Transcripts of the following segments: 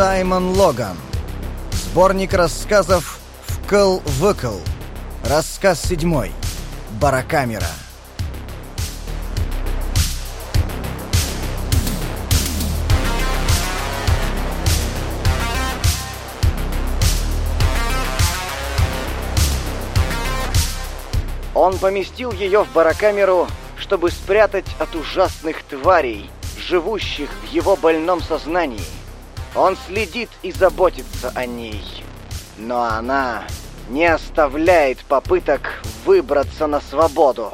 Саймон Логан. Сборник рассказов «Вкл-выкл». Рассказ седьмой. Баракамера. Он поместил ее в барокамеру, чтобы спрятать от ужасных тварей, живущих в его больном сознании. Он следит и заботится о ней. Но она не оставляет попыток выбраться на свободу.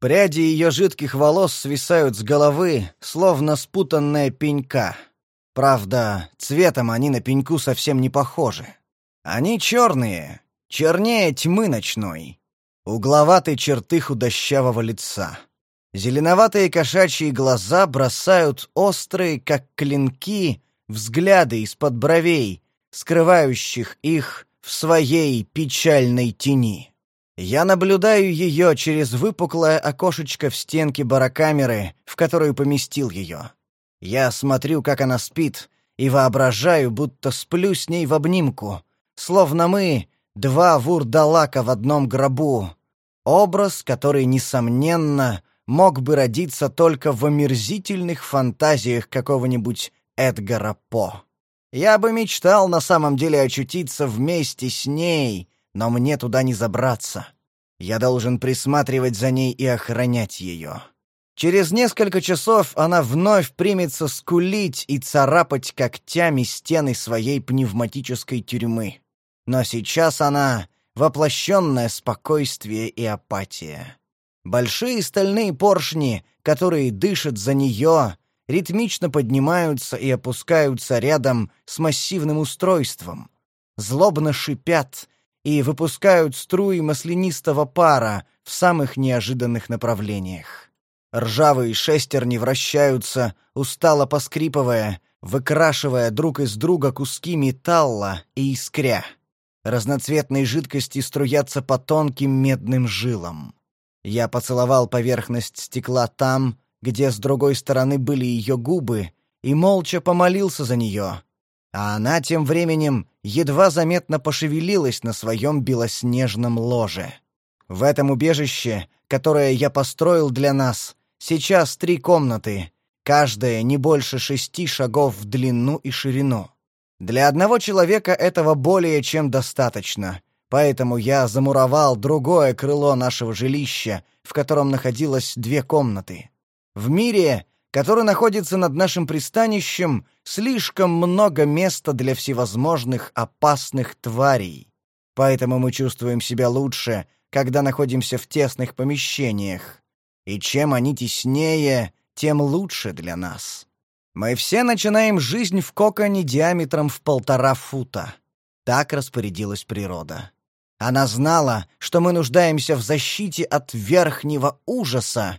Пряди ее жидких волос свисают с головы, словно спутанная пенька. Правда, цветом они на пеньку совсем не похожи. Они черные, чернее тьмы ночной. Угловатые черты худощавого лица. Зеленоватые кошачьи глаза бросают острые, как клинки, взгляды из-под бровей, скрывающих их в своей печальной тени. Я наблюдаю ее через выпуклое окошечко в стенке барокамеры, в которую поместил ее. Я смотрю, как она спит, и воображаю, будто сплю с ней в обнимку, словно мы — два вурдалака в одном гробу. Образ, который, несомненно, мог бы родиться только в омерзительных фантазиях какого-нибудь Эдгара По. Я бы мечтал на самом деле очутиться вместе с ней — но мне туда не забраться. Я должен присматривать за ней и охранять ее. Через несколько часов она вновь примется скулить и царапать когтями стены своей пневматической тюрьмы. Но сейчас она — воплощенное спокойствие и апатия. Большие стальные поршни, которые дышат за нее, ритмично поднимаются и опускаются рядом с массивным устройством. Злобно шипят и выпускают струи маслянистого пара в самых неожиданных направлениях. Ржавые шестерни вращаются, устало поскрипывая, выкрашивая друг из друга куски металла и искря. Разноцветные жидкости струятся по тонким медным жилам. Я поцеловал поверхность стекла там, где с другой стороны были ее губы, и молча помолился за нее, а она тем временем едва заметно пошевелилась на своем белоснежном ложе. В этом убежище, которое я построил для нас, сейчас три комнаты, каждая не больше шести шагов в длину и ширину. Для одного человека этого более чем достаточно, поэтому я замуровал другое крыло нашего жилища, в котором находилось две комнаты. В мире который находится над нашим пристанищем, слишком много места для всевозможных опасных тварей. Поэтому мы чувствуем себя лучше, когда находимся в тесных помещениях. И чем они теснее, тем лучше для нас. Мы все начинаем жизнь в коконе диаметром в полтора фута. Так распорядилась природа. Она знала, что мы нуждаемся в защите от верхнего ужаса,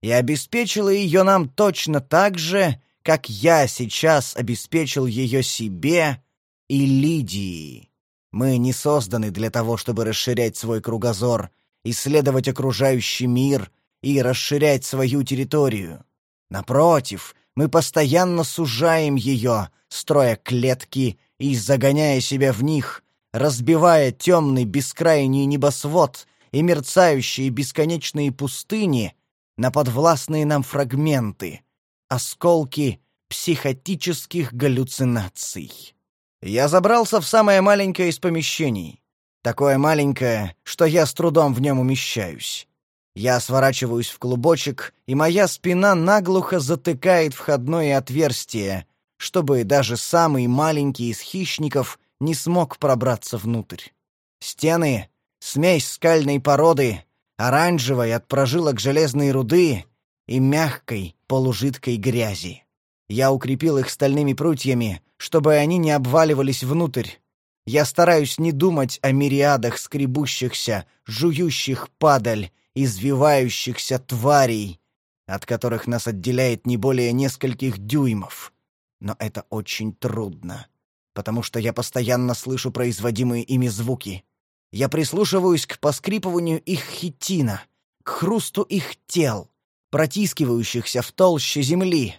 и обеспечила ее нам точно так же, как я сейчас обеспечил ее себе и Лидии. Мы не созданы для того, чтобы расширять свой кругозор, исследовать окружающий мир и расширять свою территорию. Напротив, мы постоянно сужаем ее, строя клетки и загоняя себя в них, разбивая темный бескрайний небосвод и мерцающие бесконечные пустыни — на подвластные нам фрагменты, осколки психотических галлюцинаций. Я забрался в самое маленькое из помещений. Такое маленькое, что я с трудом в нем умещаюсь. Я сворачиваюсь в клубочек, и моя спина наглухо затыкает входное отверстие, чтобы даже самый маленький из хищников не смог пробраться внутрь. Стены — смесь скальной породы, оранжевой от прожилок железной руды и мягкой полужидкой грязи. Я укрепил их стальными прутьями, чтобы они не обваливались внутрь. Я стараюсь не думать о мириадах скребущихся, жующих падаль, извивающихся тварей, от которых нас отделяет не более нескольких дюймов. Но это очень трудно, потому что я постоянно слышу производимые ими звуки. Я прислушиваюсь к поскрипыванию их хитина, к хрусту их тел, протискивающихся в толще земли.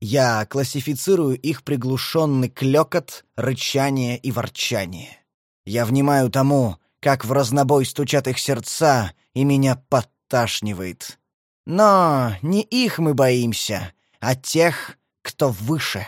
Я классифицирую их приглушенный клёкот, рычание и ворчание. Я внимаю тому, как в разнобой стучат их сердца, и меня подташнивает. Но не их мы боимся, а тех, кто выше.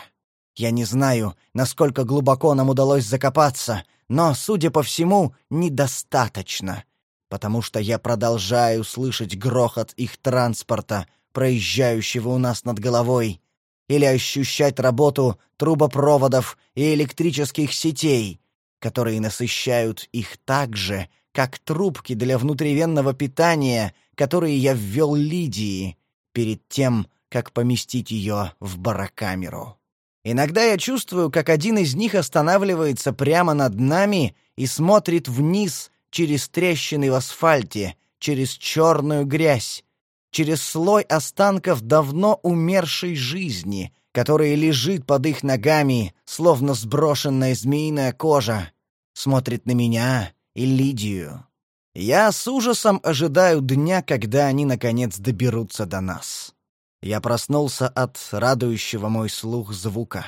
Я не знаю, насколько глубоко нам удалось закопаться, но, судя по всему, недостаточно, потому что я продолжаю слышать грохот их транспорта, проезжающего у нас над головой, или ощущать работу трубопроводов и электрических сетей, которые насыщают их так же, как трубки для внутривенного питания, которые я ввел Лидии перед тем, как поместить ее в барокамеру. Иногда я чувствую, как один из них останавливается прямо над нами и смотрит вниз через трещины в асфальте, через черную грязь, через слой останков давно умершей жизни, который лежит под их ногами, словно сброшенная змеиная кожа, смотрит на меня и Лидию. Я с ужасом ожидаю дня, когда они, наконец, доберутся до нас. Я проснулся от радующего мой слух звука.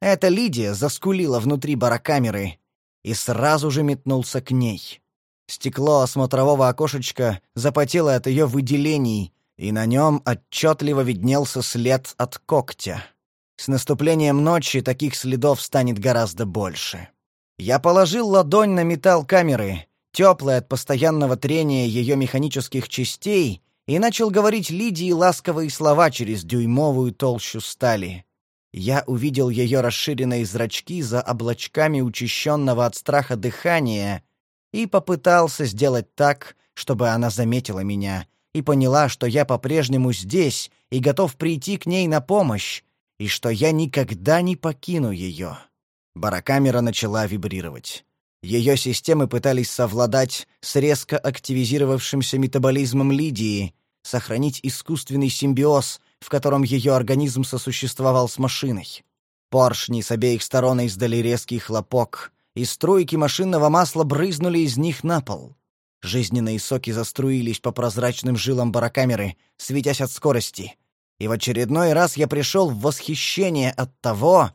Эта Лидия заскулила внутри барокамеры и сразу же метнулся к ней. Стекло смотрового окошечка запотело от ее выделений, и на нем отчетливо виднелся след от когтя. С наступлением ночи таких следов станет гораздо больше. Я положил ладонь на металл камеры, теплый от постоянного трения ее механических частей, и начал говорить Лидии ласковые слова через дюймовую толщу стали. Я увидел ее расширенные зрачки за облачками учащенного от страха дыхания и попытался сделать так, чтобы она заметила меня и поняла, что я по-прежнему здесь и готов прийти к ней на помощь, и что я никогда не покину ее. Барокамера начала вибрировать. Ее системы пытались совладать с резко активизировавшимся метаболизмом Лидии, сохранить искусственный симбиоз, в котором ее организм сосуществовал с машиной. Поршни с обеих сторон издали резкий хлопок, и струйки машинного масла брызнули из них на пол. Жизненные соки заструились по прозрачным жилам барокамеры, светясь от скорости. И в очередной раз я пришел в восхищение от того,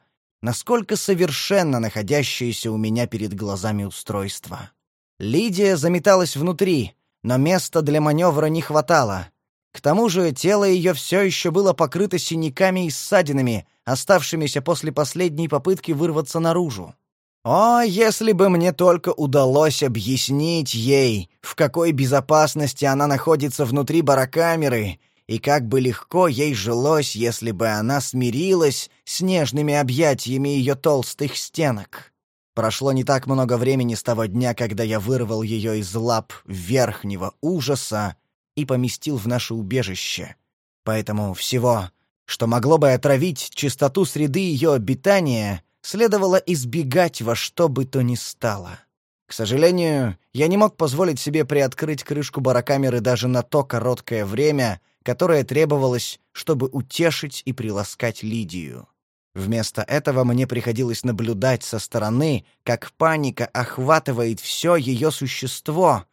насколько совершенно находящееся у меня перед глазами устройство. Лидия заметалась внутри, но места для маневра не хватало. К тому же тело ее все еще было покрыто синяками и ссадинами, оставшимися после последней попытки вырваться наружу. О, если бы мне только удалось объяснить ей, в какой безопасности она находится внутри барокамеры, и как бы легко ей жилось, если бы она смирилась с нежными объятиями ее толстых стенок. Прошло не так много времени с того дня, когда я вырвал ее из лап верхнего ужаса и поместил в наше убежище. Поэтому всего, что могло бы отравить чистоту среды ее обитания, следовало избегать во что бы то ни стало. К сожалению, я не мог позволить себе приоткрыть крышку барокамеры даже на то короткое время, которое требовалось, чтобы утешить и приласкать Лидию. Вместо этого мне приходилось наблюдать со стороны, как паника охватывает все ее существо,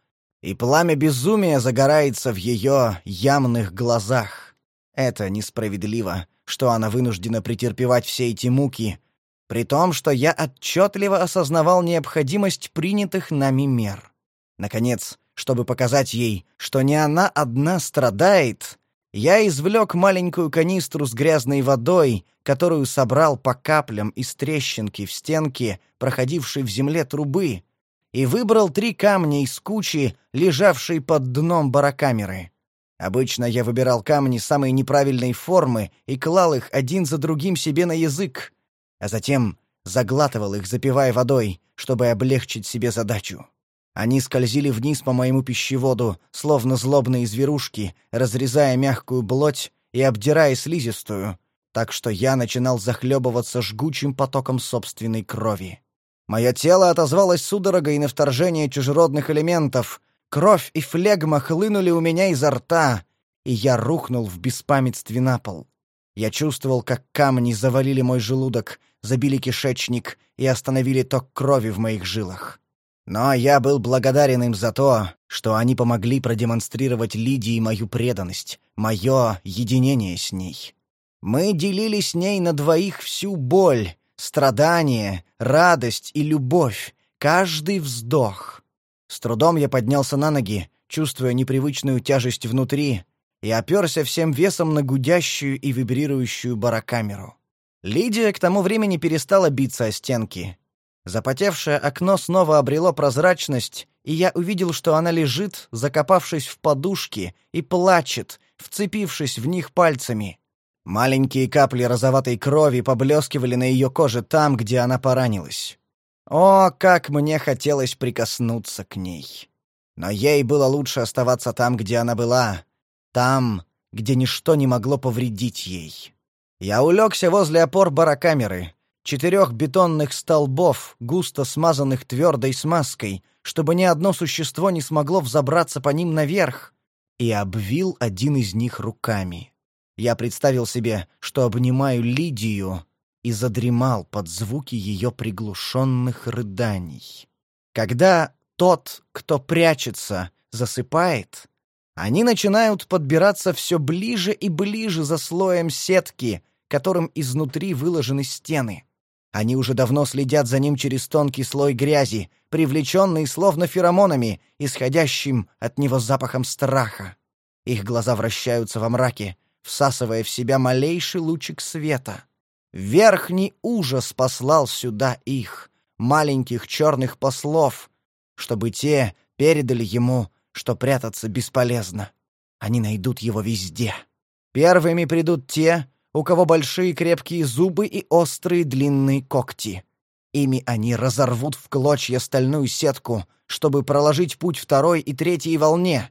и пламя безумия загорается в ее ямных глазах. Это несправедливо, что она вынуждена претерпевать все эти муки, при том, что я отчетливо осознавал необходимость принятых нами мер. Наконец, чтобы показать ей, что не она одна страдает, я извлек маленькую канистру с грязной водой, которую собрал по каплям из трещинки в стенке, проходившей в земле трубы, и выбрал три камня из кучи, лежавшей под дном барокамеры. Обычно я выбирал камни самой неправильной формы и клал их один за другим себе на язык, а затем заглатывал их, запивая водой, чтобы облегчить себе задачу. Они скользили вниз по моему пищеводу, словно злобные зверушки, разрезая мягкую плоть и обдирая слизистую, так что я начинал захлебываться жгучим потоком собственной крови. Мое тело отозвалось судорогой на вторжение чужеродных элементов. Кровь и флегма хлынули у меня изо рта, и я рухнул в беспамятстве на пол. Я чувствовал, как камни завалили мой желудок, забили кишечник и остановили ток крови в моих жилах. Но я был благодарен им за то, что они помогли продемонстрировать Лидии мою преданность, мое единение с ней. Мы делили с ней на двоих всю боль, страдание, радость и любовь, каждый вздох. С трудом я поднялся на ноги, чувствуя непривычную тяжесть внутри, и оперся всем весом на гудящую и вибрирующую барокамеру. Лидия к тому времени перестала биться о стенки. Запотевшее окно снова обрело прозрачность, и я увидел, что она лежит, закопавшись в подушки, и плачет, вцепившись в них пальцами. Маленькие капли розоватой крови поблескивали на ее коже там, где она поранилась. О, как мне хотелось прикоснуться к ней. Но ей было лучше оставаться там, где она была, там, где ничто не могло повредить ей. Я улегся возле опор барокамеры, четырех бетонных столбов, густо смазанных твердой смазкой, чтобы ни одно существо не смогло взобраться по ним наверх, и обвил один из них руками. Я представил себе, что обнимаю Лидию, и задремал под звуки ее приглушенных рыданий. Когда тот, кто прячется, засыпает, они начинают подбираться все ближе и ближе за слоем сетки, которым изнутри выложены стены. Они уже давно следят за ним через тонкий слой грязи, привлеченный словно феромонами, исходящим от него запахом страха. Их глаза вращаются во мраке, всасывая в себя малейший лучик света. Верхний ужас послал сюда их, маленьких черных послов, чтобы те передали ему что прятаться бесполезно. Они найдут его везде. Первыми придут те, у кого большие крепкие зубы и острые длинные когти. Ими они разорвут в клочья стальную сетку, чтобы проложить путь второй и третьей волне.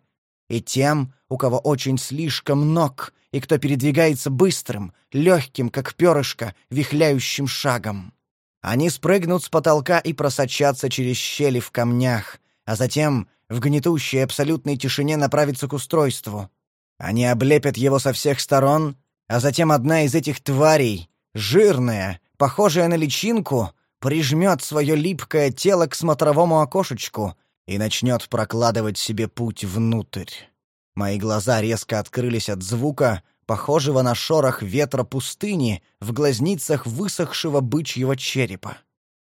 И тем, у кого очень слишком ног, и кто передвигается быстрым, легким, как перышко, вихляющим шагом. Они спрыгнут с потолка и просочатся через щели в камнях, а затем в гнетущей абсолютной тишине направиться к устройству. Они облепят его со всех сторон, а затем одна из этих тварей, жирная, похожая на личинку, прижмет свое липкое тело к смотровому окошечку и начнет прокладывать себе путь внутрь. Мои глаза резко открылись от звука, похожего на шорох ветра пустыни в глазницах высохшего бычьего черепа.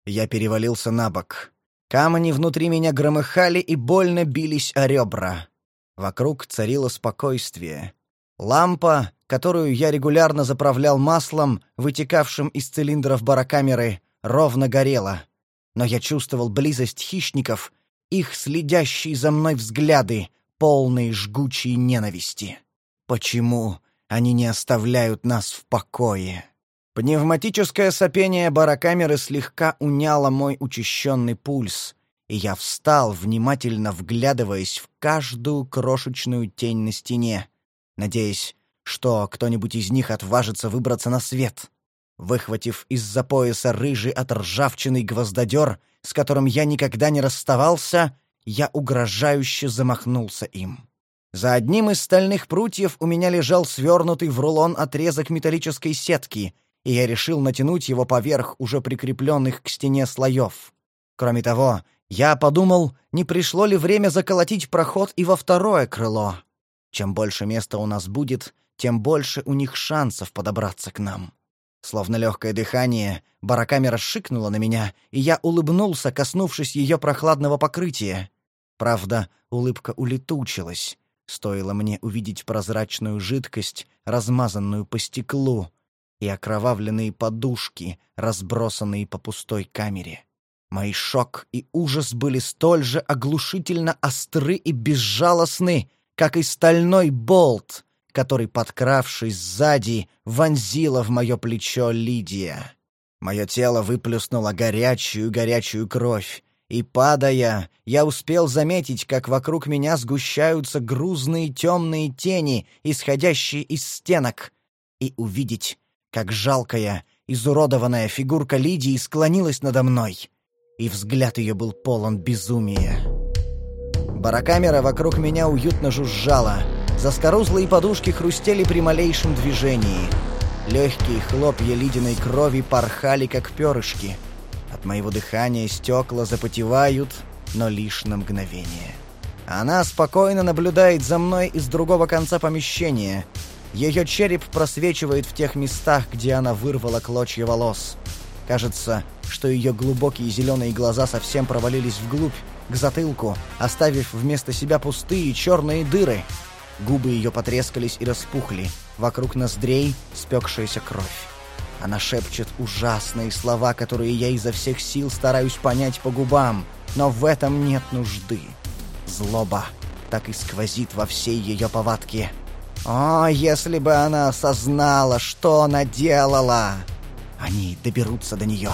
Я перевалился на бок. Камни внутри меня громыхали и больно бились о ребра. Вокруг царило спокойствие. Лампа, которую я регулярно заправлял маслом, вытекавшим из цилиндров барокамеры, ровно горела. Но я чувствовал близость хищников, их следящие за мной взгляды, полные жгучей ненависти. Почему они не оставляют нас в покое? Пневматическое сопение барокамеры слегка уняло мой учащенный пульс, и я встал, внимательно вглядываясь в каждую крошечную тень на стене, надеясь, что кто-нибудь из них отважится выбраться на свет. Выхватив из-за пояса рыжий от ржавчины гвоздодер, с которым я никогда не расставался, я угрожающе замахнулся им. За одним из стальных прутьев у меня лежал свернутый в рулон отрезок металлической сетки — и я решил натянуть его поверх уже прикрепленных к стене слоев. Кроме того, я подумал, не пришло ли время заколотить проход и во второе крыло. Чем больше места у нас будет, тем больше у них шансов подобраться к нам. Словно легкое дыхание, барокамера шикнула на меня, и я улыбнулся, коснувшись ее прохладного покрытия. Правда, улыбка улетучилась. Стоило мне увидеть прозрачную жидкость, размазанную по стеклу, и окровавленные подушки, разбросанные по пустой камере. Мои шок и ужас были столь же оглушительно остры и безжалостны, как и стальной болт, который, подкравшись сзади, вонзила в мое плечо Лидия. Мое тело выплюснуло горячую-горячую кровь, и, падая, я успел заметить, как вокруг меня сгущаются грузные темные тени, исходящие из стенок, и увидеть, как жалкая, изуродованная фигурка Лидии склонилась надо мной, и взгляд ее был полон безумия. Барокамера вокруг меня уютно жужжала, заскорузлые подушки хрустели при малейшем движении. Легкие хлопья ледяной крови порхали, как перышки. От моего дыхания стекла запотевают, но лишь на мгновение. Она спокойно наблюдает за мной из другого конца помещения. Ее череп просвечивает в тех местах, где она вырвала клочья волос. Кажется, что ее глубокие зеленые глаза совсем провалились вглубь, к затылку, оставив вместо себя пустые черные дыры. Губы ее потрескались и распухли, вокруг ноздрей спекшаяся кровь. Она шепчет ужасные слова, которые я изо всех сил стараюсь понять по губам, но в этом нет нужды. Злоба так и сквозит во всей ее повадке. О, если бы она осознала, что она делала! Они доберутся до нее.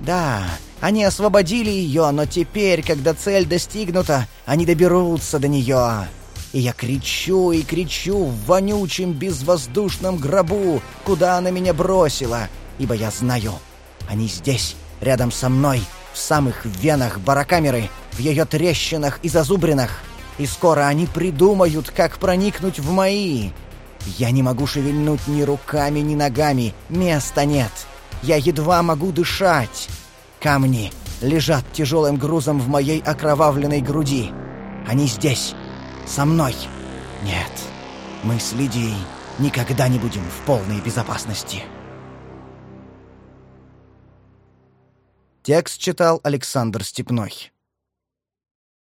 Да, они освободили ее, но теперь, когда цель достигнута, они доберутся до нее. И я кричу и кричу в вонючем безвоздушном гробу, куда она меня бросила, ибо я знаю, они здесь, рядом со мной, в самых венах барокамеры, в ее трещинах и зазубринах. И скоро они придумают, как проникнуть в мои. Я не могу шевельнуть ни руками, ни ногами, места нет. Я едва могу дышать. Камни лежат тяжелым грузом в моей окровавленной груди. Они здесь, со мной. Нет, мы с Лидией никогда не будем в полной безопасности. Текст читал Александр Степной.